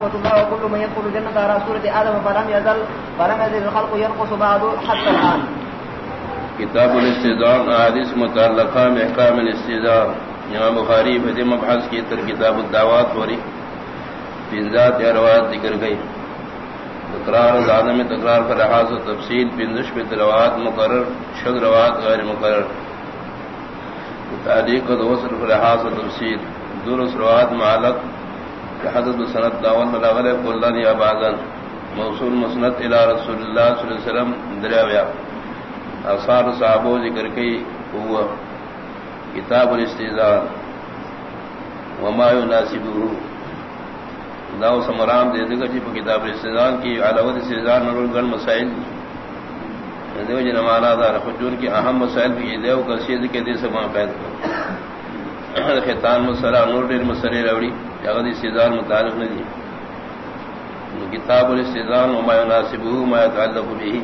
وكل من يدخل الجنة على سورة آدم، فلم يزل فلم يزل الخلق ينقص بعض حتى الآن. کتاب الاستدار حدیث متعلقہ محکام الاستدار یہاں بخاری فدی مبحث کی تر کتاب الدعوات ہوری پنزات یا روایت ذکر گئی۔ تکرار زادہ میں تکرار پر لحاظ و تفصیل پنزش پہ روایت مقرر شد روایت غیر مقرر۔ تعلیق و دوسر پر لحاظ و تفصیل درس روایت معلق حضرت سنت داون ملاغل قلن یا بازن، موصول مسنت الى رسول اللہ صلی اللہ علیہ وسلم دریاویا اثار صحابو ذکر کی ہوا کتاب الاستیزان، وما يناسبه داو سمرام دے دگا جی پا کتاب الاستیزان کی علاوت استیزان نرول گل مسائل دیو جی نمانا دار خجون کی اہم مسائل بھی دیو کرسید کے دے سبان پید خیطان مسئلہ، نور دیر مسئلہ روڑی جگد استدار متعلق نہیں کتاب الاستدان وما يناسبه ما يتعلق به۔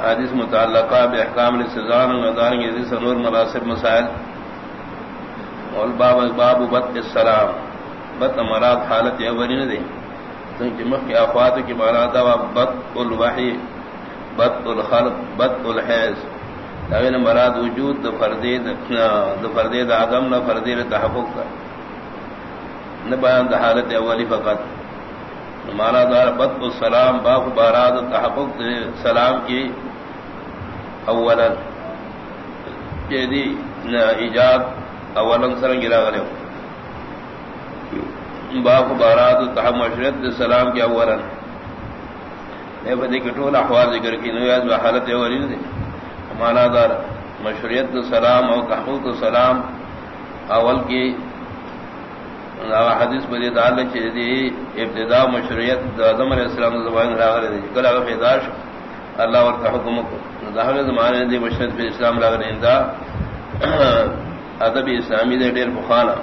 حادث متعلقہ باحکام الاستدان ودان کے سنور مناسب مسائل۔ اور باب باب بد السلام۔ بد مراد حالت اولی نہ دے تو جمع کے افات کی مراد بد الوحی بد الخلق بد الحیض۔ لیکن مراد وجود فردید فردید آدم نہ فردید تحقق کا بیان حالت اولی فقط. مانا دار بد السلام، باپ باراد تحفظ سلام کی اولا. ایجاد اولا سر گرا گلے. باپ باراد تحم مشرت سلام کی اولا. بدی کٹول احوال ذکر کی نویاز حالت اولی نے مانا دار مشریت سلام اور تحفظ سلام اول کی حدیث بدی دال چیزی ابتدا مشروعیت اعظم علیہ السلام زبان راغر دی. کل اگر فیداش اللہ اور کا حکم کو. ظاہر زمانے دی مشرت پہ اسلام راغر دا ادب اسلامی دے ڈیر بخانا.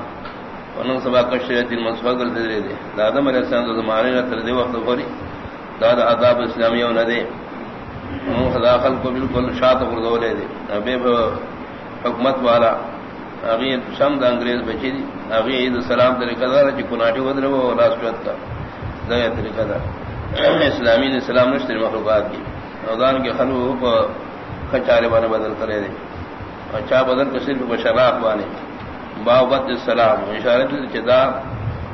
انہوں سبا کا شریعت المصفا کر دے دے آدم علیہ السلام زمانے نہ تر دے وقت خوری داد آداب اسلامی نہ دے خداخل کو بالکل شاط کر دے. دے بے حکمت والا. اگی شم دا انگریز بچی دی. اگی عید السلام طریقہ دار چی کناٹی ودر وہ راسکت کا دیا طریقہ دار اسلامی نے اسلام نشتر مخلوقات کی۔ اوزان کے خلو پا خچارے بانے بدل کرے دے۔ اچھا بدل کو صرف بشراق بانے۔ باوبت السلام۔ اشارت چدا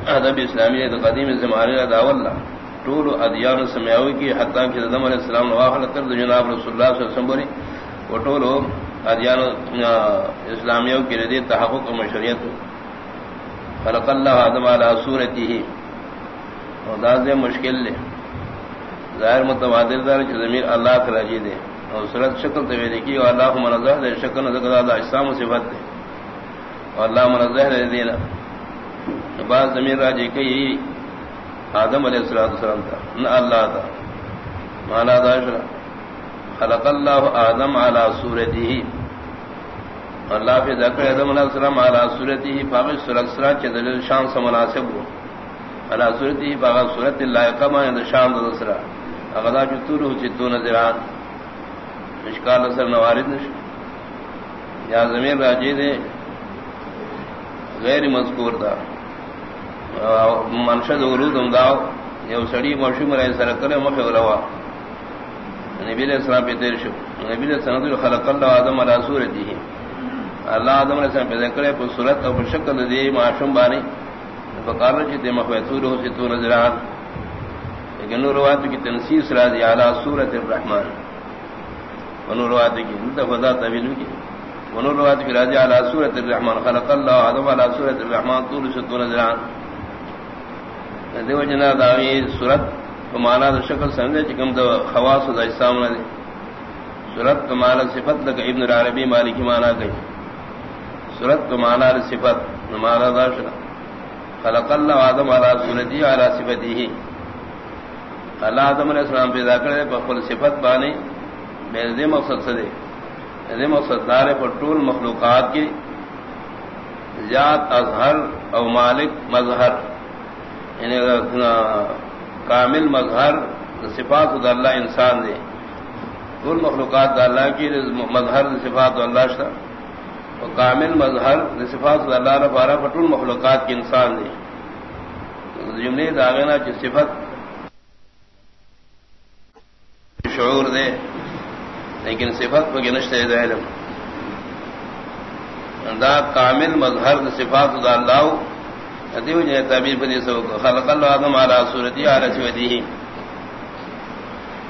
ادب اسلامی نے قدیم زمانے دا واللہ طول ادیان سمیاوی کی، حتیٰ کہ دم علیہ السلام نواخل کرد، جناب رسول اللہ صلی اللہ علیہ وسلم بری وہ طولو ادیان اسلامیوں کی ردی تحقق و مشریت خلق اللہ آدم علی صورتی ہی اور داد مشکل لے ظاہر متبادل دار زمین اللہ کا رجی دے. اور صورت شکل تو دیکھی اور اللہ منظہ دے شکل نظر اسلام و صفت دے. اور اللہ منظہ دے دینا. بعض زمین راجی کئی آدم علیہ السلام تھا نہ اللہ تھا مانا داشرہ خلق اللہ آدم على صورته اللہ فی ذکر آدم علیہ السلام على صورته فاغش سرکسرا چه دلیل شان سے مناسب ہو۔ على صورته فاغش صورت اللہ کما اند شان دلسرا اغدا جتورو چتو نظران۔ اشکال اثر نوارد نش یا زمین راجی دے۔ غیر مذکور دا۔ منشد ورود امداو یو سڑی موشی مرائے سرکر مخی وروا۔ نبی علیہ السلام پہ تیر شو۔ نبی علیہ السلام خلق اللہ آدم علی صورتی ہی۔ اللہ آدم علیہ السلام پہ ذکر ہے پر صورت اور شکل دی معاشم بانی فقار رجی تے مخویتور ہو سی تو نظران۔ لیکن نور روایت کی تنسیس را دی علی صورت الرحمن۔ ونور روایت کی انتا فضا طویل کی ونور روایت کی راضی علی صورت الرحمن۔ خلق اللہ آدم علی صورت الرحمن طول سی تو نظران۔ دیو جنا داوی صورت مانا دا شکل سمجھے چکم دا خواص دا اسلام نہ دے۔ سورت تو صفت لگا ابن العربی مالی مانا گئی سورت تو مانا صفت مانا دا خلق اللہ آدم علا سورتی علا صفتی ہی۔ اللہ آدم علیہ السلام پیدا کرے پر صفت بانے میرے دے مقصد سے دے۔ دے مقصد دارے پر طول مخلوقات کی ذات اظہر او مالک مظہر۔ یعنی کامل مظہر صفات اللہ انسان دے۔ کل مخلوقات اللہ کی مظہر صفات اللہ شاہ کامل مظہر صفات اللہ رفارہ پٹول مخلوقات کی انسان دے جملے داغنا کی صفت شعور دے، لیکن صفت کو گنشت ہے علم دا کامل مظہر صفات اللہ ادیو جے تعبیر بدی سو خلق اللہ آدم علی صورتی علی سودی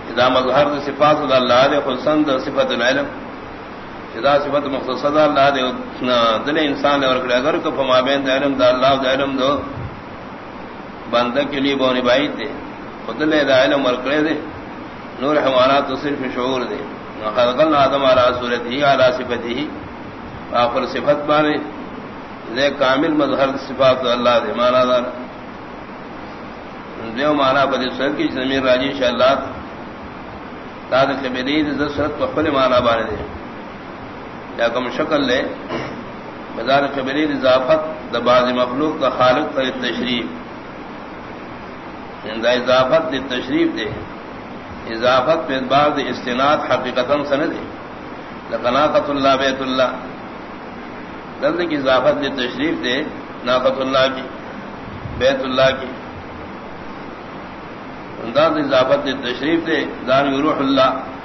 اذا مظہر صفات اللہ دے خصن دا صفت العلم۔ اذا صفت مختصر اللہ دے دل انسان اور اگر کو فما بین دا علم دا اللہ دا علم دو، بندہ کے لیے بونی بائی دے، خود لے دا علم اور کرے دے، نور حوالات تو صرف شعور دے۔ خلق اللہ آدم علی صورتی علی صفتی آخر صفت بانے، دے کامل مظہر صفات اللہ دے، مانا دار دیو مانا بدی سر کی زمین راجی شالات داد قبلی زسرت پخل مانا بانے دے۔ یا کم شکل لے بازار قبلی اضافت دا باز مخلوق کا خالق کا تشریف۔ یعنی دا اضافت دی تشریف دے۔ اضافت پہ بعد استناد حقیقتا سند دے۔ لقناقت اللہ بیت اللہ۔ درد کی اضافت نے تشریف دے ناقت اللہ کی، بیت اللہ کی۔ انداز اضافت نے تشریف دے دان روح اللہ۔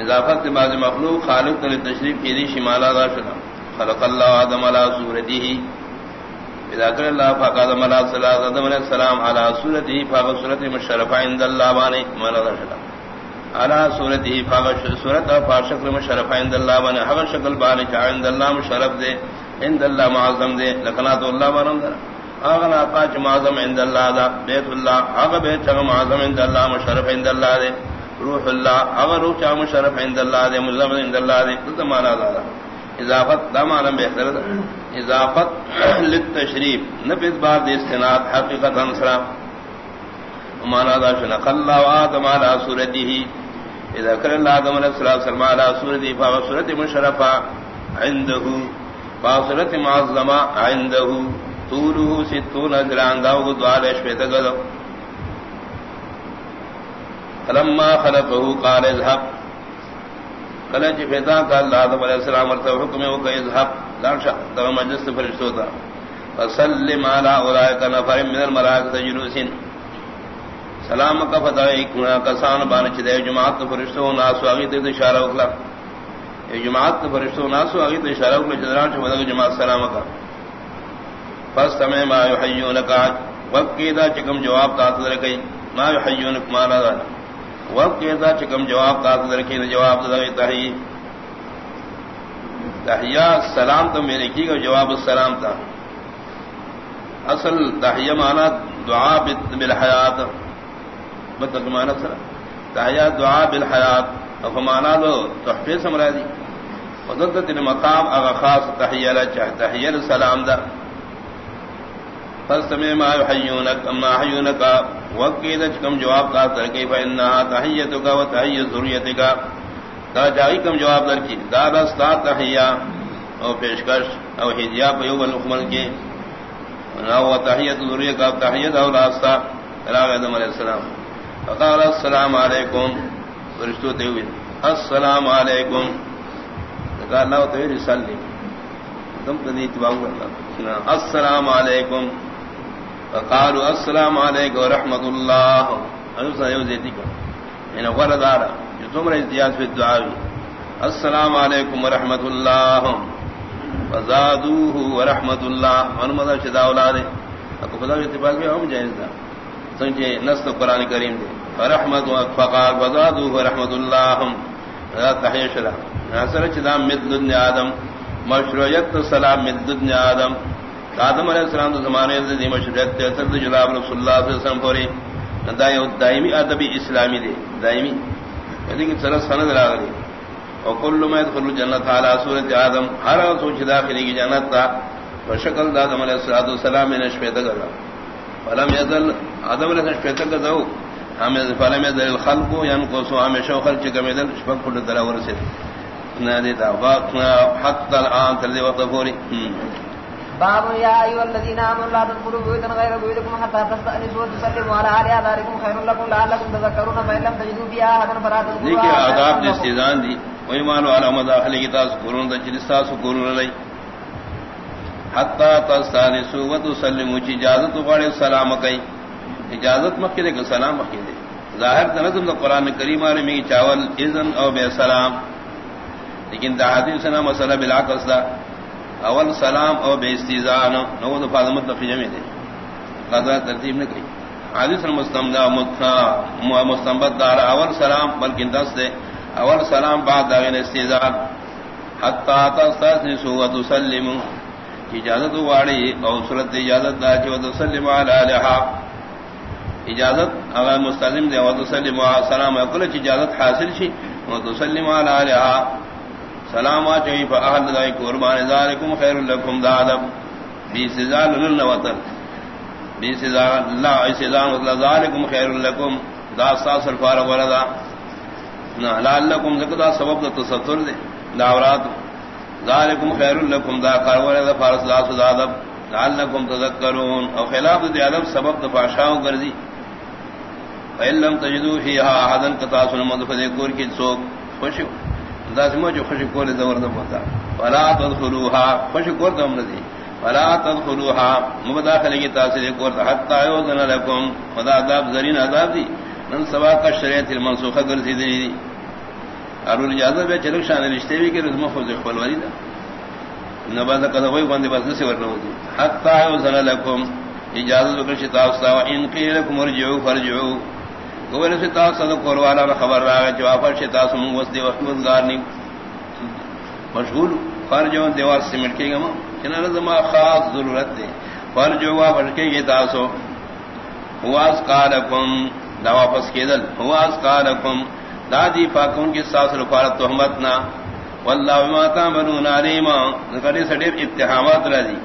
اضافت بعض مخلوق خالق نے تشریف کی دی شمالا دا شلا خلق اللہ آدم علی صورتی ہی اذا کر اللہ فاق آدم علی آدم علیہ السلام علی صورتی ہی فاق صورت مشرفہ عند اللہ بانے مانا دا شلا على صورته فاغش صورت فاغ شکل مشرف عند الله بن حق شکل بان چا عند الله مشرف دے، عند الله معظم دے لکنات الله بنم در اغنا پاچ معظم عند الله دا، بیت الله اغ بیت چا معظم عند الله مشرف عند الله دے۔ روح الله اغ روح چا مشرف عند الله دے، ملزم عند الله دے تو مانا دا اضافت، دا مانا بہتر دا. اضافت للتشریف. نفذ بعد استناد حقیقت انصرا مانا دا شنق اللہ وآدم على صورته اذا كان الله آدم علیہ السلام على صورته فهو صورت مشرفة عنده. فاصورت معظمة عنده. طوله ستون ذران داو دوال اشفیت قدو فلما خلقه قال اذهب. قال جي فیتا قال الله آدم علیہ السلام ورطا حکم وقا اذهب. لارشا دو مجلس فرشتوتا فسلم على اولئك نفر من المراكز جلوسين سلام کا فتح کسان بان چدے جماعت فرشتوں ناسو اگی تے اشارہ وکلا اے جماعت فرشتوں ناسو اگی تے اشارہ وکلا چدران چ ودگ جماعت سلام کا پس تمے ما یحیونک. وقت کیدا چکم جواب تا تر کئی ما یحیونک، ما لا وقت کیدا چکم جواب تا تر کئی جواب دے تہی۔ تحیہ سلام تو میرے کی جواب السلام تھا۔ اصل تحیہ مانا مطلب دعا بالحیات۔ مترجمانہ سر۔ تحیا دعا بالحیات۔ افمانا دو تحفے سمرا دی۔ مقام اغا خاص تحیہ چاہ تحیہ سلام دا۔ فاستمع ما يحيونك اما يحيونك وقيل كم جواب کا تر کی فانها تحیتک و تحیہ ذریتک. دا جائی کم جواب در کی، دا رستا تحیہ. او پیشکش، او ہدیہ پیو بل کے او تحیہ ذریہ کا تحیہ او راستا راغ آدم علیہ السلام. فقال، السلام علیکم. فرشتو تیوی السلام علیکم. قال اللہ تیوی رسالی تم تدی اتباع کرنا السلام علیکم. فقالوا السلام علیکم ورحمت اللہ ایوسا ایو زیدی کا انہا غردارا جو تمہر ازدیاد فی الدعاوی السلام علیکم ورحمت اللہ فزادوه ورحمت اللہ ونمدہ شدہ اولادے اکو خدا اتباع بھی ہم جائز دا. سنجھے نسل قرآن کریم دے رحمت فقال وزادو رحمت اللہ تحیش را ناصر چدا مد دن آدم. مشروعیت سلام مد دن آدم. آدم علیہ السلام تو زمانے دی مشروعیت سرد جلاب رسول اللہ صلی اللہ علیہ وسلم پوری۔ دائمی ادبی اسلامی دے، دائمی۔ یعنی لیکن سر سند راغلی وکل ما يدخل الجنة على سورة آدم، ہر سوچ داخلی کی جنت تا۔ وشکل دا آدم علیہ السلام من اشفیت گلا فلم يزل آدم علیہ السلام اشفیت گلا ہمیں فلم يزل الخلق ينقص ہمیشہ خلق کمی دل شفق کل دلاور سے۔ نادیتا حتی الان تردی وقت پوری۔ باب يا ايها الذين امنوا لا تدخلوا بيوتا غير بيوتكم حتى تستأنسوا وتسلموا على اهلها ذلكم خير لكم لعلكم تذكرون فإن لم تجدوا فيها احدا فلا تدخلوا دیکھیں آداب نے استیزان دی وہی مانو علامہ داخلی کی تاس قرون دا جلسا سو قرون لئی حتا تستانسو و تسلمو چی اجازت غڑے سلام کئی اجازت مکے کہ سلام مکے دے. ظاہر تنظم دا قرآن کریم آرے میں چاول اذن او بے سلام. لیکن دا حدیث سنا مسئلہ بالعکس دا. اول سلام او بے استیزان نو دا فاظمت دا فجمع دے۔ قضا ترتیب نہ کئی حدیث مستمدہ مستمبت دار اول سلام، بلکہ دس دے۔ اول سلام بعد داغین استیزان حتی تستانسو و تسلمو اجازت واڑی او صورت اجازت دا چ ود علی الها اجازت اگر مستلم دے ود سلم علی سلام کل اجازت حاصل شی ود سلم علی الها سلام چوی فاہل دای قربان ذالکم خیر لکم دادب بی سزا لن وطن۔ بی سزا لا سزا مطلب ذالکم خیر لکم۔ دا ساسر فار ولدا نہ لعلکم ذکر سبب تصدر دے۔ داورات ذالکم خیر لکم، دا قرور دا فارس دا۔ سزادب لعلکم تذکرون۔ او خلاف دا عدب سبب دا فاشاو گرزی فإن لم تجدو فیہا احدن قطاس المدفع دے کور کی سوک خوشو دا سمو جو خوشو کور دور دا پتا. فلا تدخلوها خوشو کور دا امرزی فلا تدخلوها مبداخل کی تاثیر کور دا حتی یوزن لکم. خدا عذاب، زرین عذاب دی. من سوا کا شریعت المنسوخہ گرزی دی ارور اجازت بے چلک شان رشتے بھی کہ رزم خود خپل ولی دا نباز کذا وہی بندے بس سے ورنہ ہوتی حتا وصل لكم اجازت وکر شتا استا ان قیل لكم ارجعوا فرجعوا گوبر سے تا صد کور والا خبر رہا جو اپر شتا سم وس دی وقت گزار نہیں مشغول فرجو دیوار سیمٹ کے گما کنا رزم خاص ضرورت ہے فرجو وا بڑکے یہ تاسو واس قالکم دا واپس کیدل واس قالکم دادی پاکون کی ساس رفارت تہمت نہ واللہ بما تعملون علیما کڑے سڑے اتہامات راضی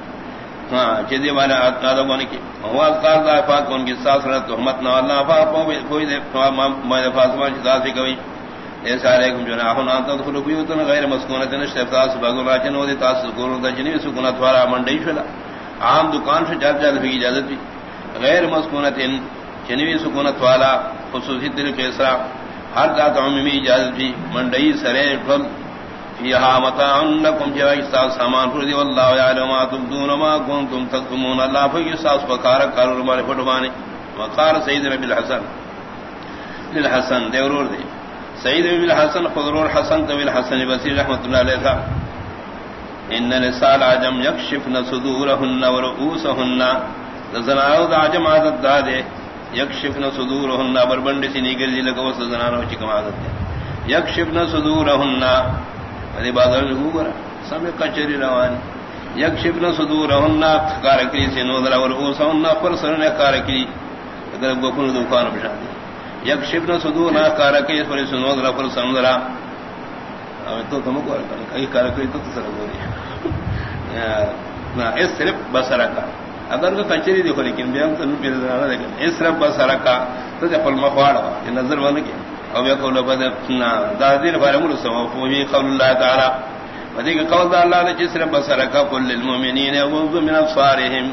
ہاں چیزیں والا ادب کی۔ ہوا کار دا افاق پاکون کی، ساس رفارت تہمت نہ، اللہ پاک کوئی دے میں فاطمہ کی ذات کبھی اے سارے کو جناح نہ تدخلوا بیوتا غیر مسکونۃ نشتاس بغل راجن ودی تاس گور دا جنی سکونت وارا منڈی شلا عام دکان سے جب جب کی اجازت بھی۔ غیر مسکونۃ جنوی سکونت والا خصوصی طریقے سے ہر ذات عمومی اجازت بھی منڈئی سرے ڈھل فیہا متاعن لکم جوائی ساس سامان فردی واللہ یعلم ما تبدون ما کنتم تکتمون اللہ فکی ساس فکارک کارو رمانے فٹوانے وقار سید ربی الحسن للحسن دیورور دی سید ربی الحسن خضرور حسن طوی الحسن بسیر رحمت اللہ علیہ تھا ان نسال عجم یکشفن صدورہن ورؤوسہن زناؤ دا عجم عادت دا دے۔ یکشفن صدورهن بربند سی نیگر دی لگو سزنانو چکم عادت ہے یکشفن صدورهن ادی بازار ہو گرا سب کچری روان یکشفن صدورهن کارکری سی نو در اور اوسن پر سر سرن کارکری اگر گوکن دکان بشا دی یکشفن صدورنا کارکری پر سنو در پر سن در تو تم کو کئی کارکری تو سر گوری نہ ہاں، اس صرف بسرا کا۔ اگر تو کچری دیکھو، لیکن بیام تو نہیں پھر اس رب سارا کا۔ تو پل مخواڑ نظر بن کے او یہ قول بد دادر فرمول سو فوی قول اللہ تعالی. ودی کہ قول اللہ نے جس رب سارا کا قل للمؤمنین یغضوا من ابصارهم.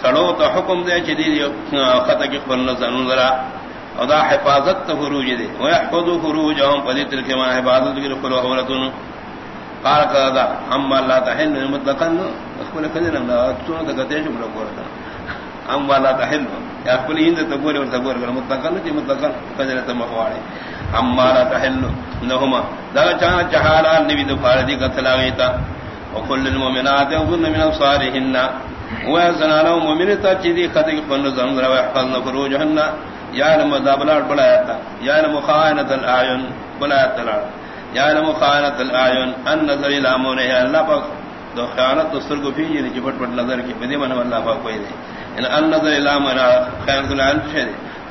سڑو تو حکم دے جدید خطا کی قل نظر نظر. او دا حفاظت فروج دے ويحفظوا فروجهم. فلیتل کے ما حفاظت کی قل وحولتن قال قال اما لا تحل مطلقا اخبر كذا لا تسونا تكتيش ولا قولتا اما لا تحل يا اخبر هند تقول ولا تقول مطلقا تي مطلقا كذا تمخواري اما لا تحل نہما۔ دا انهما ذا كان جهالا النبي دفاردي قتلاغيتا وكل المؤمنات يغضن من ابصارهن۔ ويزن على مؤمنات تجدي خطق فن زنر ويحفظن فروجهن يعلم ذابلات بلايتا يعلم خائنة الاعين بلايت الارض یعلم خانت الاعین ان نظر الى امونه اللہ پاک دو خیانت دستر کو پھی یعنی جی چپٹ پٹ نظر کی۔ بدی من اللہ پاک کوئی دے ان ان نظر الى امونه خیانت الاعین شے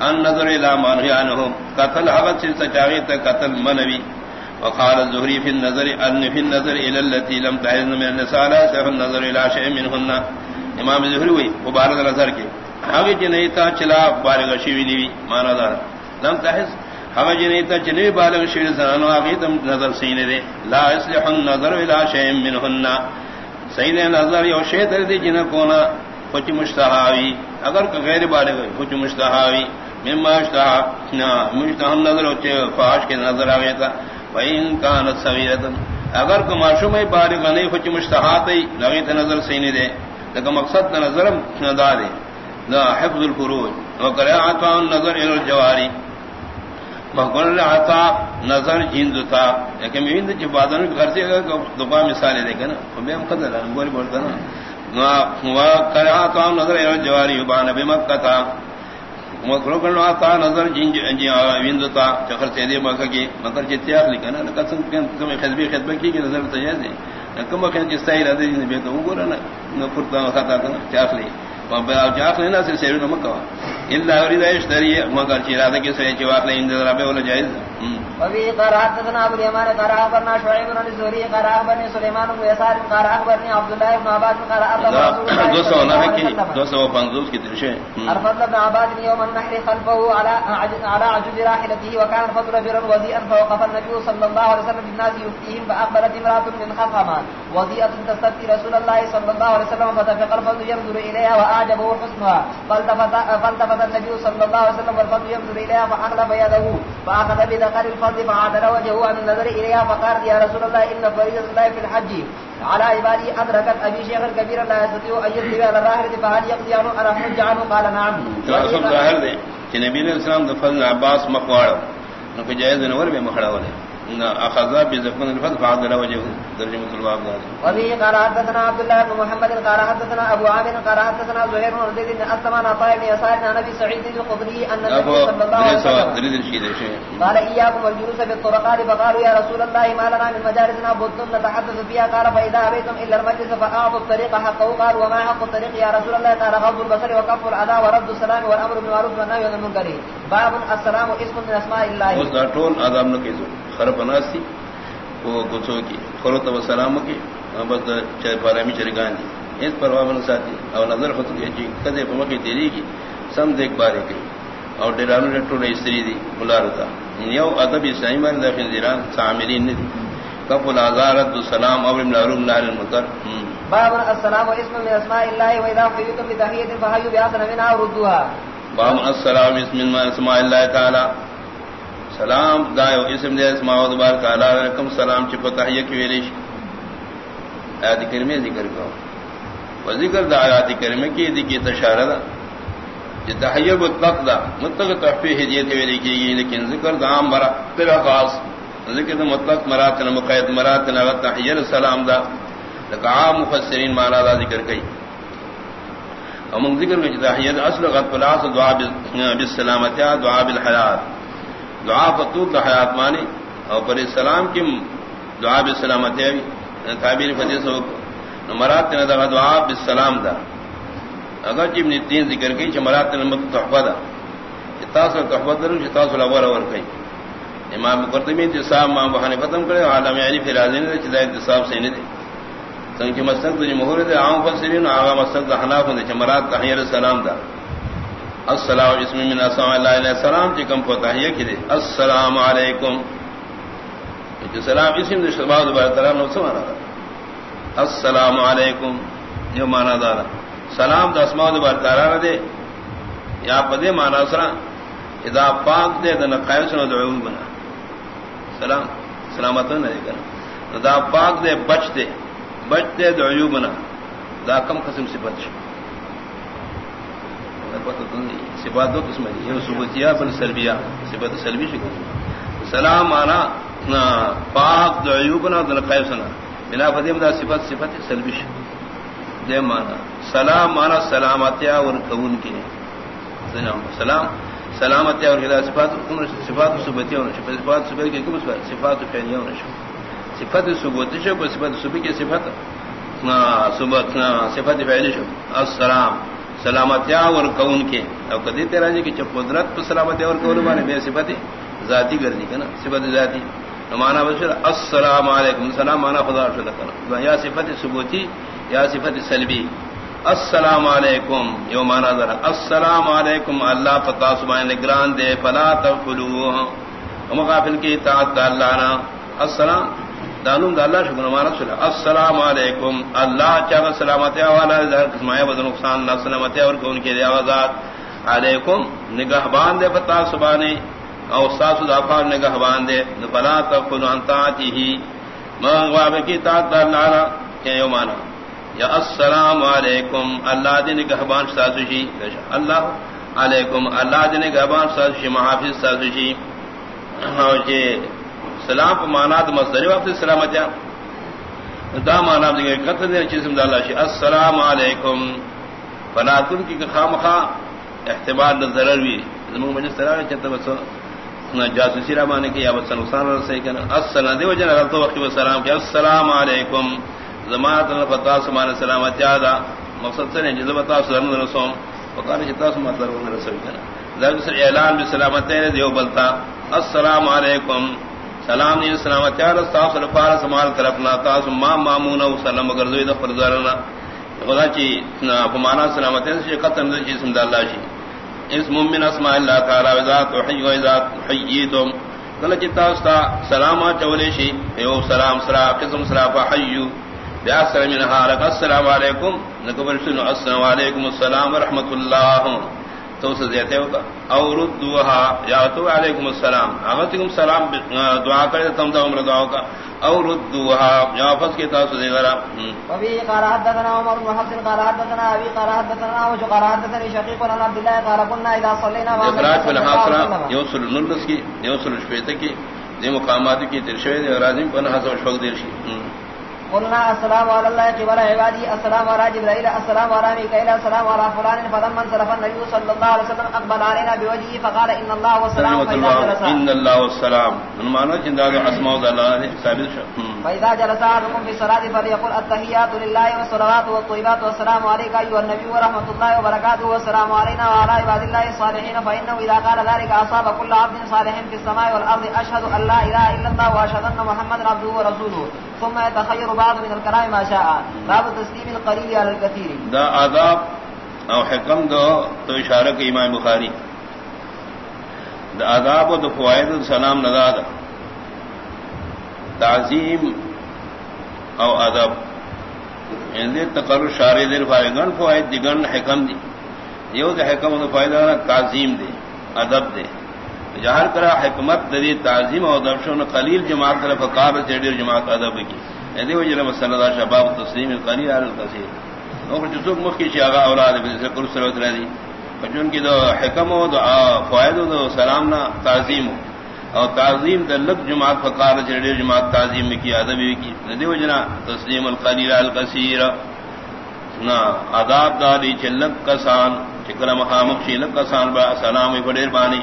ان نظر الى امونه انه قتل حقت سے سچاوی قتل منوی وقال الزهري في النظر ان في النظر الى التي لم تعلم من النساء لا سيف النظر الى شيء منهن. امام الزهري وی، مبارک نظر کے آگے جنہی تا چلا بارگا شیوی نیوی مانا دار لم تحس ہم جنیتا جنوی بالغ شیر زنانو آغیتم نظر سینے دے لا اصلح النظر الى شیم منہن سینے نظر یو شیطر دے جنہ کونا. کچھ مشتحاوی اگر غیر بالغ کچھ مشتحاوی مما اشتحا مشتحا النظر اچھے فاش کے نظر آگیتا فإن كانت صغيرة اگر کو معشوم بار غنی خوچ مشتہات لگی تے نظر سینے دے۔ لیکن مقصد دا نظر ندا دے۔ دا حفظ الفروج۔ وقرا عطا نظر الى الجواری مقول عطا نظر جند تھا۔ لیکن میں ہند جبادن گھر سے دبا مثال دے کنا میں ہم قدر گوری بولتا نا۔ نظر الى تھا نظر وندتا چخر سے دے مکہ کی مگر جتیا لکھنا نہ قسم تم خدمت خدمت کی کہ نظر تجاز ہے کم کہ جس طرح رہتے جن بے تو وہ نا. نہ پرتا خطا تھا چاخلی چاخ لینا سے سیر مکہ الا اريد اشتري مگر چیرا دے کہ سے چواخ لے اندر ربے ولا جائز. وفي قرات تنا ابو اليمان قرات برنا شعيب بن الزهري قرات بن سليمان بن يسار قرات بن عبد الله بن عباس قرات دو سو نہ کہ دو سو پنځوس کی درشه ارفض بن عباس يوم النحر خلفه على على عجب راحلته وكان فضل بر وزيا فوقف النبي صلى الله عليه وسلم بالناس يفتيهم فاقبلت امراه من خلفها وزيئه تستفتي رسول الله صلى الله عليه وسلم فتفق الفضل ينظر اليها واعجبه حسنها. فالتفت فالتفت النبي صلى الله عليه وسلم والفضل ينظر اليها فاخلف يده فاخذ بدقر الفضل الارض فعادل وجهه من نظر إليها فقال يا رسول الله إن فريضة الله في الحج. على عبادي أدركت أبي شيخ الكبير لا يستطيع أن يذهب على الراحلة فهل يقضي عنه على حج عنه؟ قال نعم. رسول الله، هل دي نبی علیہ السلام دفضل عباس مخواڑ نکو جائز نور میں مخڑا والے. اخذ بزكون الفضل فعد له وجهه. ترجمه الباب وفي قال حدثنا عبد الله بن محمد قال حدثنا ابو عامر قال حدثنا زهير بن زيد بن اسلم عن عطاء بن يسار عن ابي سعيد الخدري ان النبي صلى الله عليه وسلم قال اياكم الجلوس في الطرقات فقالوا يا رسول الله ما لنا من مجالسنا بد نتحدث فيها. قال فاذا ابيتم الا المجلس فاعطوا الطريق حقه. قال وما حق الطريق يا رسول الله؟ قال غض البصر وكف الاذى ورد السلام والامر بالمعروف والنهي عن المنكر. باب السلام اسم من اسماء الله. نكيزو خرب ناسي وہ گسو کی خلوت و سلام کی بس پارامی چرگان دی اس پر وابن ساتھی اور نظر خود کی کدے پمکی تیری کی سم دیکھ بارے کی اور ڈیرانو نے استری دی بلا رتا یو ادب اسلامی مان داخل دیران سامرین نے دی۔ کف الازارت السلام اور معروف نار المنکر باب السلام اسم من اسماء الله واذا حييتم بتحيه فحيوا باحسن منها وردوها باب السلام اسم من اسماء الله تعالى سلام دایو اسم دے اسماء و دوبار کا اعلی رقم سلام چ پتہ ہے کہ ویریش ایت کریمہ ذکر کرو و ذکر دا ایت کریمہ کی، دی کی اشارہ دا۔ کہ تحیب مطلق دا، مطلق تحفی ہدیت ویری کی گئی، لیکن ذکر دا عام مرا تیرا خاص ذکر دا مطلق مراتن مقید مراتن و تحیر سلام دا۔ لکہ عام مفسرین مانا دا ذکر کئی۔ ومن ذکر میں تحیر اصل غد پلاس، دعا بالسلامتیا دعا بالحیات دعا فتوب دا حیات مانی اور پر السلام کی دعا بسلامت ہے تعبیر فتح سے مرات نے دا دعا بسلام دا اگر جب نے تین ذکر کی کہ مرات نے مت تحفہ دا تاثر تحفہ درو کہ تاثر اول اور کئی امام قرطبی انتصاب ماں بہانے ختم کرے عالم یعنی پھر راضی نے چدا انتصاب سے نہیں دے سنگ مستق تو مہور دے عام فسرین آغا مستق حناف ہوں نے چمرات تحیر السلام دا السلام اسم من اسماء الله علیہ السلام جی کم پتہ ہے کہ السلام علیکم. جو سلام اسم دے شباب دے تعالی نو سمانا السلام علیکم. جو مانا دارا سلام دے اسماء دے تعالی دے. یا پدے مانا سرا. اذا پاک دے دنا قائم سن دعو بنا. سلام. سلامت نہ دے کنا. اذا پاک دے بچ دے. بچ دے دعو بنا. دا کم قسم صفت ہے صفات دو قسم ہے ثبوتیا بل سلبیا صفت سلبی شکل سلام آنا پاک دو عیوبنا دن خیف سنا بنا فدیم دا صفت صفت سلبی دے مانا، سلام مانا سلامتیا اور کون کی سلام، سلامتیا اور ہدا صفات صفات ثبوتیا ہونا چاہیے صفات ثبوت کی کم صفات فعلیہ ہونا چاہیے صفت ثبوت شو صفت ثبوت کی صفت صفت فعلی شو السلام۔ سلامتیا اور کون کے۔ اور کدی تیرا جی کی چپ قدرت پر سلامتی اور کون مانے؟ بے صفت ذاتی گردی کا نا، صفت ذاتی۔ مانا بشر السلام علیکم۔ سلام مانا خدا شدہ کرنا یا صفت ثبوتی، یا صفت سلبی۔ السلام علیکم یو مانا ذرا۔ السلام علیکم، اللہ پتا سبحان نگران دے، فلا تغفلوا مغافل کی اطاعت اللہ نا۔ السلام دانوں دا اللہ شکر مانا سلا السلام علیکم. اللہ چاہ سلامتی والا ظاہر قسمائے بد نقصان نہ سلامتی اور کون کے آوازات. علیکم. نگاہ بان دے پتا سبانے. او ساس دافا نگاہ بان دے. فلا تقل انتا ہی منگواب کی تاط لانا کیا یو مانا؟ یا السلام علیکم. اللہ دین گہبان سازشی اللہ. علیکم. اللہ دین گہبان سازشی محافظ سازشی سلام کو مانا تو مصدر وقت سلامت دا مانا دیں قتل دین چیز اللہ شی السلام علیکم۔ فلاتن کی خام خواہ احتمال ضرر بھی۔ زمون مجلس ترا چتا بس نہ جاسوسی را مانے کہ یا بس نقصان رسے کہ السلام دی وجہ رب تو وقت السلام کہ السلام علیکم۔ زمات الفتا سمان سلامت یادا مقصد سے جذب تا سلام رسوم۔ وقال جتا سما تر ون رسول کنا۔ ذلك اعلان بسلامت ہے، دیو بلتا۔ السلام علیکم۔ سلام دی سلامت یا رسول فار سمال کرپنا تا ما مامون و سلام مگر زوی د فرزارنا خدا چی فمانا سلامت ہے قتل جسم اللہ شی اسم من اسماء اللہ تعالی وذات حی و ذات حییتم کله کل چتا استا سلام چولے شی ایو سلام سرا قسم سرا فحیو. بیا سلام من حالک السلام علیکم. نکبر سنو السلام علیکم السلام ورحمت اللہ تو سے دیتے ہوگا او ردوها یا تو علیکم السلام۔ اغتکم سلام دعا کرے تم دا عمر دعا کا او ردوها یا فس کے تاسو دے گرا۔ وبي قال حدثنا عمر بن حفص قال حدثنا ابي قال حدثنا وجو قال حدثني شقيق بن عبد الله قال كنا اذا صلينا مع اخراج بالحاصرہ يوصل النلس کی يوصل شفیت کی دے مقامات کی ترشوی راضی بن حسن شوق دیر شی۔ قلنا السلام على الله قبل عبادي السلام على جبرائيل السلام على ميكائيل السلام على فلان فلما انصرف النبي صلى الله عليه وسلم اقبل علينا بوجهه فقال ان الله والسلام فاذا جلس. ان الله والسلام. من معنى جندا اسماء الله ثابت شو؟ فاذا جلس احدكم في الصلاه فليقل التحيات لله والصلوات والطيبات والسلام عليك ايها النبي ورحمه الله وبركاته والسلام علينا وعلى عباد الله الصالحين فانه اذا قال ذلك اصاب كل عبد صالح في السماء والارض اشهد ان لا اله الا الله واشهد ان محمدا عبده ورسوله. ثم يتخير بعض من الكلام ما شاء. باب تسليم القليل على الكثير. دا آداب او حکم دو تو اشارہ کہ امام بخاری. دا آداب و دا فوائد السلام ندا دا تعظیم او ادب اندے یعنی تقرر شارع دیر فائد گن فوائد دی گن حکم دی. یو دا حکم دا فائدہ تعظیم دے ادب دے. جہر کرا حکمت دری تعظیم او اور درشن قلیل جماعت طرف قاب سے ڈیر جماعت ادب کی. یعنی یدی وجہ مسئلہ دا شباب تسلیم قلیل علی الکثیر اور جسو مخ کی شاغا اولاد بھی ذکر سرت رہی بچن کی دو حکم و دعا فائد و سلام نہ تعظیم اور تعظیم دا لگ جماعت فقار سے جماعت تعظیم کی ادب کی یدی وجہ تسلیم القلیل علی الکثیر نہ آداب داری چلک کسان چکل مخامک شی کسان با سلام بڑیر بانی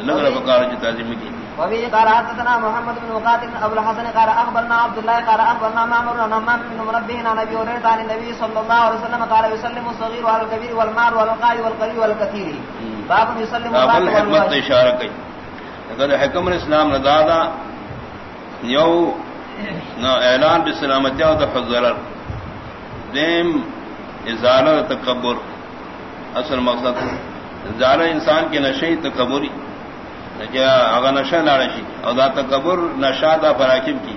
لگ رفقار چی تعظیم کی وفي قال حدثنا محمد بن مقاتل ابو الحسن قال اخبرنا عبد الله قال اخبرنا معمر بن نعمان بن منبه عن ابي هريره عن النبي صلى الله عليه وسلم قال يسلم الصغير على الكبير والمال والقاي والقليل والكثير. باب يسلم باب الحكمت اشاره کی اگر حکم اسلام ندادا یو نہ اعلان بالسلامتی و تحذر دیم ازالہ تکبر اصل مقصد زیادہ انسان کی نشے تکبری اگر نشہ لاڑشی اور دا تکبر نشا دا فراکب کی.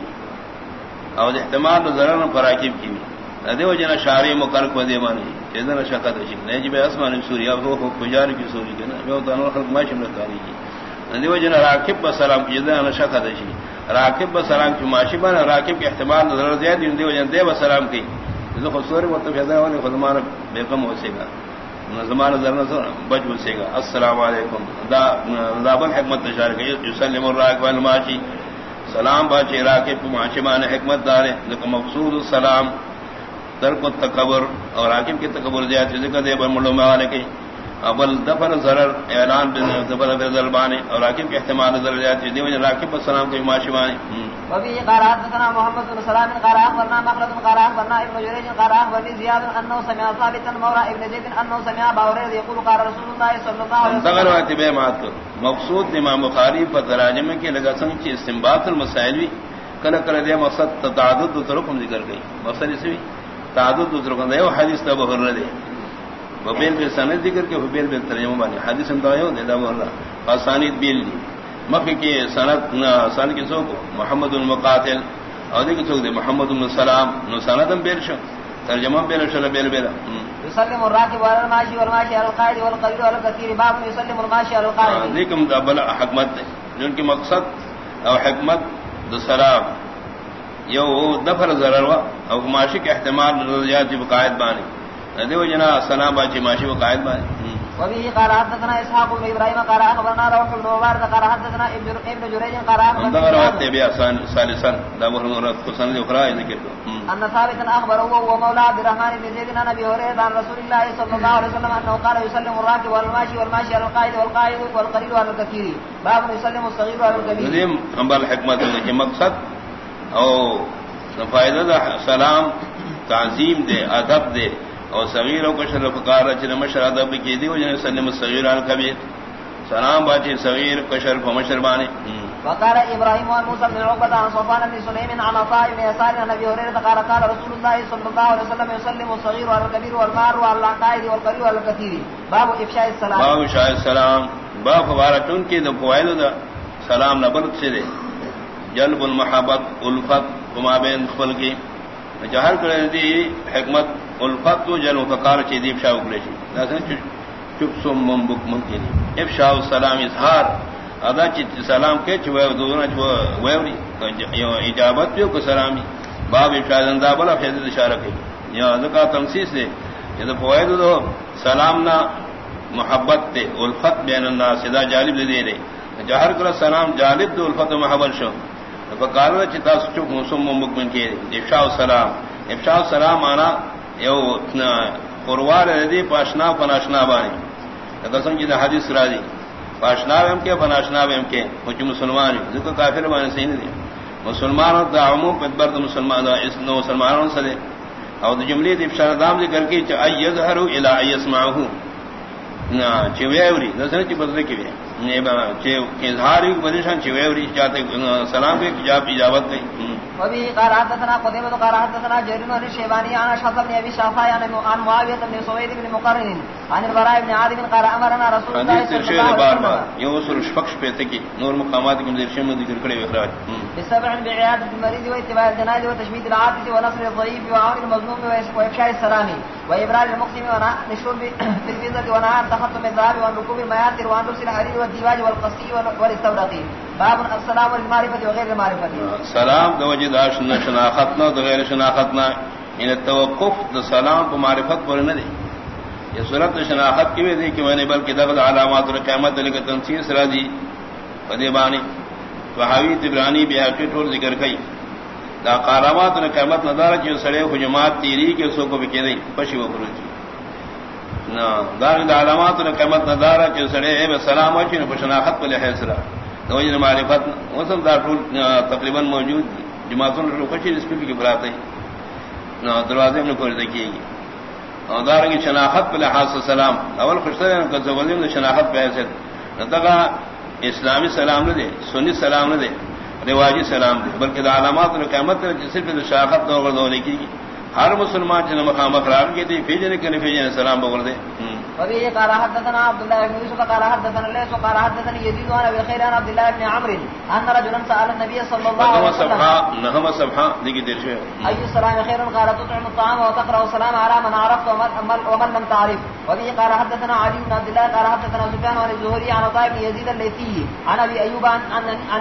اور احتمال ضرر فراکب کی. ندی و جنا شاری مکر کو دے مانی چیزا نشا کا دشی نہیں جب آسمان سوری اب ہو پجار کی سوری کے نا میں تو انور خلق ماشی کی ندی و جنا راکب بسلام کی جزا نشا کا دشی راکب بسلام کی ماشی بنا راکب کے احتمال ضرر زیادی ندی و جنا دے بسلام کی جو خسوری مطلب فیضا والی خدمان بیقم ہو سکا زمان ذرا بچ بسے گا۔ السلام علیکم۔ دا دابن حکمت اشار کہ یسلم الراک والماشی سلام باچے راکے معاشی مان حکمت دارے لیکن مقصود السلام، ترک التکبر۔ اور راکب کی تکبر زیادہ ذکر دے بر ملو میں کے۔ اول دفن ضرر اعلان دفن ذربانے اور راکب کے احتمال ضرر زیادہ دی وجہ راکب السلام کو معاشی مان وفي قال حدثنا محمد بن سلام قال اخبرنا مخلد قال اخبرنا ابن جريج قال اخبرني زياد انه سمع ثابتا مولى ابن زيد انه سمع ابا هريره يقول قال رسول الله صلى الله عليه وسلم تغروات بے مات۔ مقصود امام بخاری فتراجم کے لگا سنگ چ استنباط المسائل بھی۔ کل کل دے مقصد تعدد طرق ذکر گئی۔ مقصد اس بھی۔ تعدد طرق دے حدیث ابو هريره وبیل بے سند ذکر کے وبیل بے ترجمہ بانی حدیث ہم دے دا ورا فاسانید بیل دی. کے سنت سن کی سوک محمد المقاتل. اور دیکھ سوک دے؟ محمد السلام نو سندم بیل شو. ترجمہ بیل شو بیل بیل. يسلم الراكب على الماشي والماشي على القائد والقليل على الكثير باب يسلم الماشي على القائد. دیکھم دا بلا حکمت جن کی مقصد او حکمت دو سلام. یو دفر ضرر او ماشی کے احتمال رضیات بقائد بانی ندیو جنا سلام باچی ماشی بقائد بانی وبه قال حدثنا اسحاق بن ابراهيم قال اخبرنا روح بن مبارك قال حدثنا ابن جريج قال اخبرنا رواه ابي حسن ثالثا ده مرات حسن الاخرى ذكر ان ثابت اخبره هو مولى عبد الرحمن بن زيد بن ابي هريره عن رسول الله صلى الله عليه وسلم انه قال يسلم الراكب والماشي والماشي على القائد والقائد والقليل على الكثير باب يسلم الصغير على الكبير ندیم امبر حکمت کے مقصد او فائدہ سلام تعظیم دے ادب دے۔ اور صغیر و کشر فقار اچن مشر ادب کی دی وجہ سلم صغیر عن کبیر۔ سلام باچی صغیر کشر فمشر بانے وقال ابراهيم وموسى بن عقبة عن صفان بن سليم عن عطاء بن يسار عن ابي هريره قال قال رسول الله صلى الله عليه وسلم يسلم الصغير على الكبير والمار على القائد والقريب على الكثير باب افشاء السلام۔ باب افشاء السلام۔ باب فبارتون کی دو فوائد دا۔ سلام نبرت سے دے۔ جلب المحبت الفت وما بین خپل کی۔ جہر کرے دی حکمت الفت تو جل فقار چی دی افشاء اکلے چی لازم چپ سم ممبک ممکن افشاء السلام اظہار ادا چی سلام کے چوے دونا چو ویوری اجابت پیو کو سلامی باب افشاء زندہ بلا فیض اشارہ کی یا ذکا تمسیس دے. یہ تو فوائد دو سلام نہ محبت تے. الفت بین الناس. سدا جالب دے دے جہر کر سلام جالب دو الفت محبت شو. فقال چتا چپ موسم ممکن کے افشاء السلام افشاء السلام آنا یو قروار دی، پاشنا، پناشنا بانی۔ قسم کی جی حدیث را دی۔ پاشنا ایم کے، پناشنا ایم کے۔ کچھ مسلمان ذکر کافر بانی صحیح نہیں۔ مسلمانوں دا عموم پدبر دا مسلمان دا، اس نو مسلمانوں سے دے۔ او دا جملی دی افشار دام ذکر کی چا ای یظہرو الى ای اسمعہو نا، چی ویوری، نظر چی بدلے کی وی اظہار بدشان چی ویوری چاہتے سلام کے اجابت نہیں۔ وبه قال حدثنا قديمة قال حدثنا جرير بن الشيباني عن اشعث بن ابي شافعي عن معاوية بن سويد بن مقرن عن البراء بن عازب قال امرنا رسول الله صلى الله عليه وسلم۔ يوصل شفقش بيتك نور مقامات من ذي من ذكر كره اخراج۔ بسبع بعيادة المريض واتباع الجنائز وتشميد العاطس ونصر الضعيف وعون المظلوم وافشاء السلام وابرار المقسم ونشر في الفضة ونهى تخطم الذهب وعن ركوب المياتر وعن لبس الحرير والديواج والقصي والاستورقي باب السلام والمعرفة وغير المعرفة. سلام، دو وجد آشنا شناختنا دو غیر شناختنا ان یعنی التوقف دو سلام کو معرفت پر نہ دے یہ صورت شناخت کی بھی دی کہ میں نے بلکہ دغد علامات اور قیامت علی کا تنسیر سرا دی. فدی بانی فحاوی تبرانی بھی حقیقت اور ذکر کئی دا قارامات اور قیامت ندارہ جو سڑے حجمات تیری کے سو کو بھی کہہ دی، پشی و خروجی. نا دا علامات اور قیامت ندارہ جو سڑے اے سلام اچھی نے شناخت پر لحظ سرا دوجن معرفت وصل دا ٹول تقریباً موجود جماعتوں نے خوشی رسپی کی برات ہے نہ دروازے میں کوئی دیکھیے گی اور دار کی شناخت پہ لحاظ سلام. اول خوشتر شناخت پہ ایسے نتگا اسلامی سلام نہ دے سنی سلام نہ دے رواجی سلام دے بلکہ دا علامات نے قیامت صرف شاخت نہ دھونے کی ہر مسلمان جن مقام خراب کی تھی فیجن کے فیجن سلام بغل دے۔ وبه قال حدثنا عبد الله بن يوسف قال حدثنا ليس وقال حدثني يزيد عن عبد الله بن عمرو ان رجلا سال النبي صلى الله عليه وسلم نهم صفحه دي دير شيء اي السلام خير قال تطعم الطعام وتقرا السلام على من عرفت ومن لم تعرف. وبه قال حدثنا علي بن عبد الله قال حدثنا سفيان عن الزهري عن طيب يزيد الليثي عن ابي ايوب عن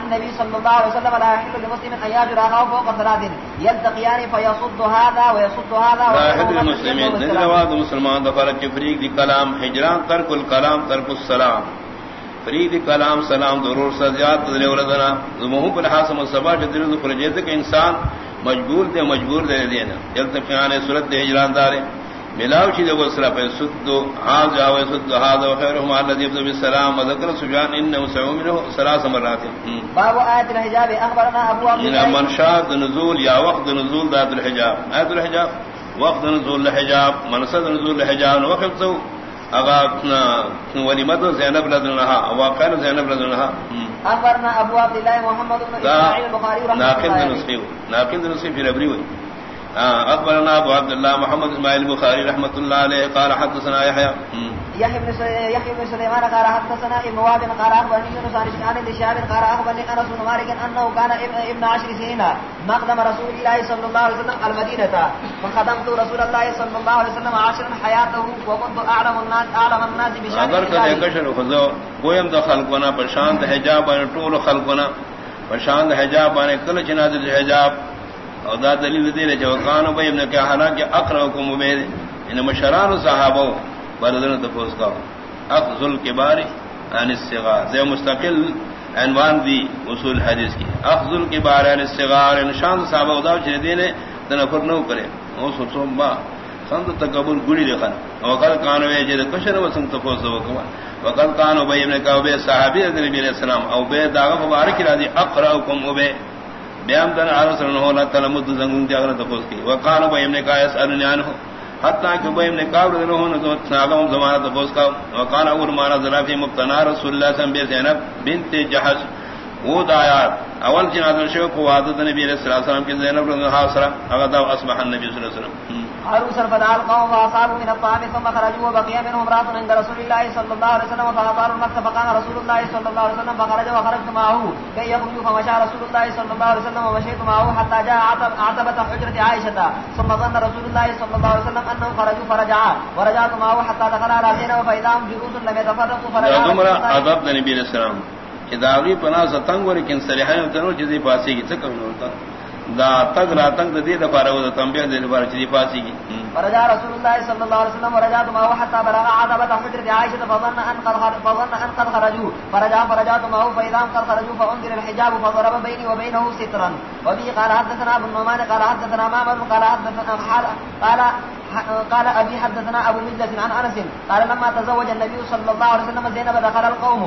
النبي صلى الله عليه وسلم لا يحل لمسلم ان اخاه فوق ثلاث يلتقيان فيصد هذا ويصد هذا لا يحل للمسلمين نزل مسلمان دفرت جفريق دي كلام ہجران ترک الکلام ترک السلام. فرید کلام سلام ضرور سزیات وردنا محب الحاصم الصبا جدر فرجیت کے انسان مجبور دے مجبور دے دینا جل تک آنے صورت دے ہجران دارے. ملاو چیز وہ سرا پہ سد ہاں جاوے سد ہاں دو خیر ہم الذي يبدو بالسلام وذكر سفيان انه سمع منه ثلاث مرات باب آیت الحجاب اخبرنا ابو عبد الله من شاء نزول یا وقت نزول ذات الحجاب آیت الحجاب وقت نزول الحجاب منصد نزول الحجاب وقت تو ولمت زینب لدنها واقع زینب لدنها اخبرنا ابو عبد الله محمد بن رحمه الله ناقل نسخي ناقل نسخي في ربري وي اخبرنا ابو عبد الله محمد اسماعيل البخاري رحمه الله عليه قال حدثنا يحيى يحيى بن يحيى بن سليمان قال حدثنا ابن وهب قال اخبرني يونس عن عن ابن شهاب قال اخبرني انس بن مالك انه كان ابن ابن عشر سنين مقدم رسول الله صلى الله عليه وسلم المدينه فخدمت رسول الله صلى الله عليه وسلم عاشرا حياته وكنت اعلم الناس اعلم الناس بشان اگر کدے کشن خذو گویم دو خلقنا پرشان حجاب ان طول خلقنا پرشان حجاب ان کل جناد الحجاب او دا دلیل دے لے جو کان بے ابن کہ حالانکہ اقرأکم عبید ان یعنی مشران صحابہ بردن تفوز کا افضل کبار عن الصغار. دے مستقل عنوان دی اصول حدیث کی افضل کبار عن الصغار. نشان صحابہ دا چنے دے نے تنفر نہ کرے او سوچو با. سنت تکبر گڑی لکھن وقال کان وے جے کشر وسن تفوز وکوا وقال کان بے ابن کہ بے صحابی نبی علیہ السلام. او بے داغ مبارک راضی اقرأکم عبید بیام دن عرص رنہ اللہ تعالی مد زنگون دی اگر تفوز کی وقال بہم نے کہا اسالنی عنہ حتی کہ بہم نے کہا رنہ اللہ سناغم زمانہ تفوز کا وقال اور مانا ذرافی مبتنا رسول اللہ صلی اللہ علیہ وسلم زینب بنت جحش وہ دایات اول جنازہ شو کو عادت نبی علیہ السلام کی زینب رضی اللہ عنہ اغدا اصبح النبی صلی اللہ علیہ وسلم عروسا فدعا القوم واصابوا من الطعام ثم خرجوا وبقي منهم امراه عند رسول الله صلى الله عليه وسلم فاطاروا المكتب فقال رسول الله صلى الله عليه وسلم فخرج وخرجت معه كي يخرجوا فمشى رسول الله صلى الله عليه وسلم ومشيت معه حتى جاء عتبة حجرة عائشة ثم ظن رسول الله صلى الله عليه وسلم انهم خرجوا فرجعا. ورجعت معه حتى دخل على زينب فاذا هم جلوس لم يتفرقوا فرجعا. ادب نبی علیہ السلام. کہ داغی پناہ ستنگ ورکن سریحہ تنو چیزی پاسی کی چکم نورتا دا تگ را تنگ دے دا پارا دا تنبیہ دے دا پارا چیزی پاسی کی فرجا رسول اللہ صلی اللہ علیہ وسلم ورجا معه حتى بلغ عتبة حجر عائشة فظن أن قد فظن ان قد خرجوا فرجا فرجا معه فإذا قد خرجوا فأنزل الحجاب فضرب بيني وبينه سترا وبه قال حدثنا ابن نعمان قال حدثنا مامر قال حدثنا قال قال ابي حدثنا ابو مجلس عن انس قال لما تزوج النبي صلى الله عليه وسلم زينب دخل القوم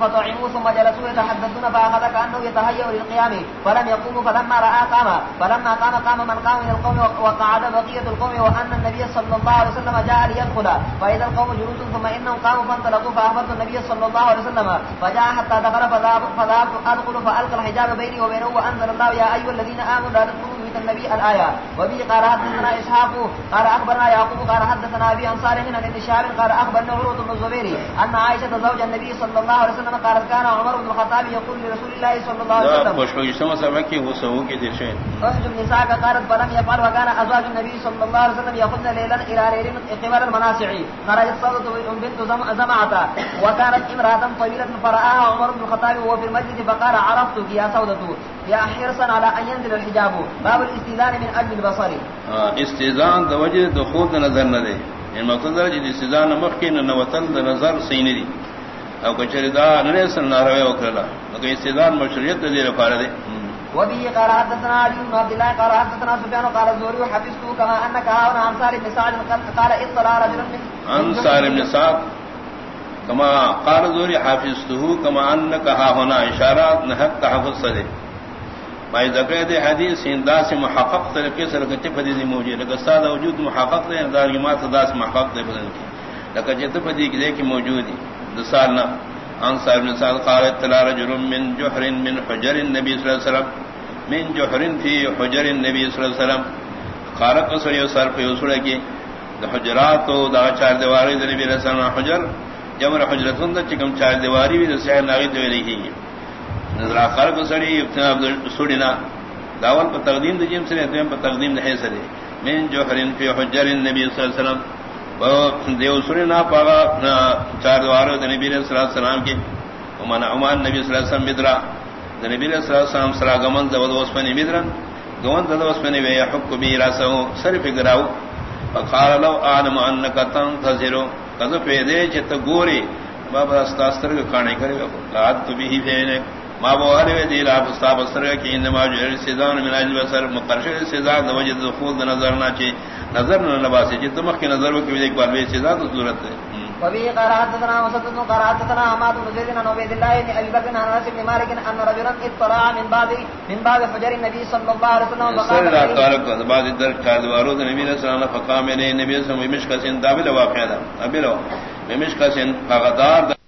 فطعموا ثم جلسوا يتحدثون فاخذ كانه يتهيأ للقيام فلم يقوموا فلما راى قام فلما قام قام من قام من القوم وقعد بقيه القوم وان النبي صلى الله عليه وسلم جاء ليدخل فاذا القوم جلوس ثم انهم قاموا فانطلقوا فاخبرت النبي صلى الله عليه وسلم فجاء حتى دخل فذهبت ادخل فالقى الحجاب بيني وبينه وانزل الله يا ايها الذين امنوا لا تدخلوا بيت النبي الايه وبه قال حدثنا اسحاق قال اخبرنا يعقوب قال حدثنا ابي انصار من ابن شهاب قال اخبرنا عروه بن الزبير ان عائشه زوج النبي صلى الله عليه وسلم قالت كان عمر بن الخطاب يقول لرسول الله صلى الله عليه وسلم خوش بگی سما سما کی وہ سو کی دیشین احجب نساء قالت فلم يفعل وكان ازواج النبي صلى الله عليه وسلم يخذن ليلا الى ليل اقبال المناسع. خرجت صوت بنت زمعه وكانت امراه طويله فرآها عمر بن الخطاب وهو في المسجد فقال عرفتك يا سودة يا حرصا على ان ينزل الحجاب. باب الاستئذان من اجل البصر. استئذان توجہ دخول نظر نہ دے ان مقصد ہے جس استئذان مخ کے نہ وطن نظر صحیح نہیں دی. او کچری دا نہ سن نہ روے وکلا مگر استئذان مشروعیت دے رفار دے وبه قال حدثنا علي بن عبد الله قال حدثنا سفيان قال الزهري وحفظته كما انك هاون انصار بن سعد قال اطلع رجل من انصار بن سعد كما قال الزهري حفظته كما انك ها هنا اشارات نحق تحفظ صدق مائی ذکر دے حدیث یعنی اندا سے محقق طریقے سے لگتے پدی دی موجود لگا سادہ وجود محقق دے دار کی مات داس محقق دے بدل کی لگا جت پدی کی دے کی موجود ہے دسالنا ان صاحب نے سال قال اطلاع رجل من جحر من حجر النبي صلی اللہ علیہ وسلم. من جحر فی حجر النبي صلی اللہ علیہ وسلم. قال قصر یو سر پہ اسڑے کی حجرات و دا چار دیواری دے نبی رسول اللہ حجر. جمر حجرتون دا چکم چار دیواری بھی دے ناغی دے لکھی نظر آخر کو سڑی سڑینا داول پر تقدیم دے جیم سرے، دویم پر تقدیم دے سرے. من جو حرین فی حجر نبی صلی اللہ علیہ وسلم. دیو سڑینا پاگا چار دوارو دے نبی صلی اللہ علیہ وسلم کی ومن عمان نبی صلی اللہ علیہ وسلم بدرا. دے نبی صلی اللہ علیہ وسلم سرا گمن دے ودوس پنی بدرا گمن دے ودوس پنی وی حق بی راسو، سر فکراو فقال لو آدم انکا تنتظرو کذو پیدے چتا گوری بابا استاستر کا کھانے کرے گا. لاد تو بھی ہی پھینے ما بوارے دی لا استاب سر کہ انما جو سیدان من اجل بصر مقرش سیدان وجد دخول نظر نہ چے نظر نہ لباس جت مخ کی نظر کی ایک بار وی سیدان ضرورت ہے وبه قرات تنا مسدد قرات تنا احمد بن زيد عبيد الله بن ابي بكر بن انس بن مالك ان رجلا اطلع من بعد من بعد حجر النبي صلى الله عليه وسلم فقال سر قال بعد در قال ورود النبي صلى الله عليه وسلم فقام النبي صلى الله عليه وسلم مشكسن دابل واقعا ابلو مشكسن فغدار